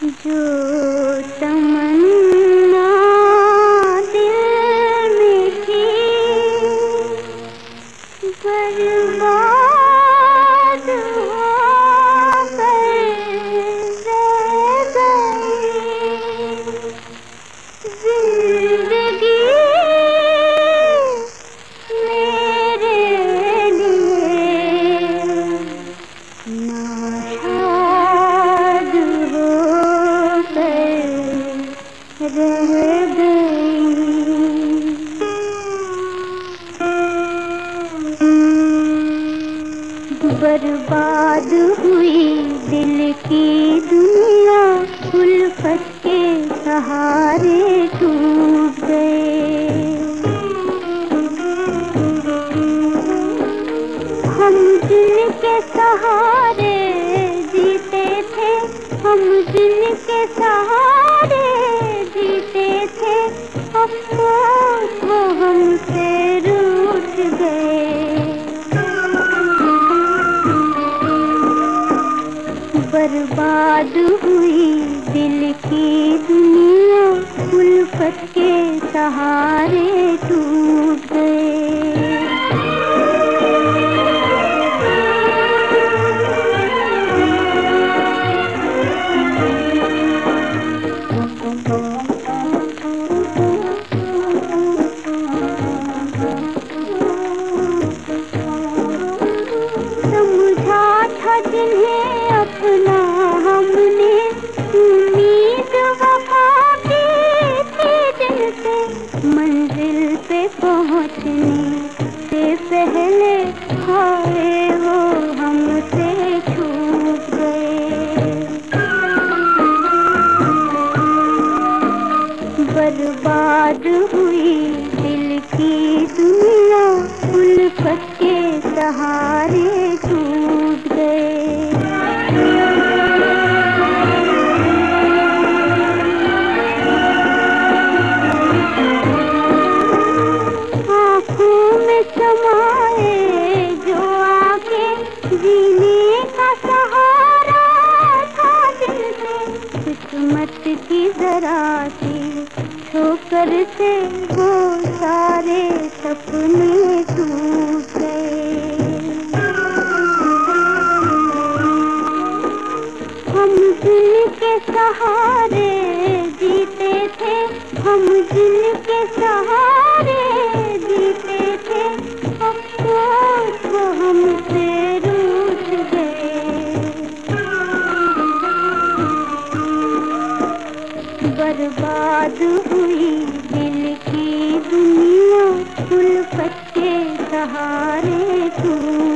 你就 बर्बाद हुई दिल की दुनिया, उल्फत के सहारे टूट गए। हम दिल के सहारे जीते थे, हम दिल के सहारे वो गए बर्बाद हुई दिल की दुनिया उल्फत के सहारे टूट गए। मंजिल पे पहुँचने से पहले हाय वो हमसे छूट गए। बर्बाद हुई दिल की दुनिया उल्फत के सहारे जरा ठोकर से वो सारे सपने टूट गए। हम दिल के सहारे जीते थे, हम दिल के सहारे बर्बाद हुई दिल की दुनिया उल्फत पत्ते सहारे तू।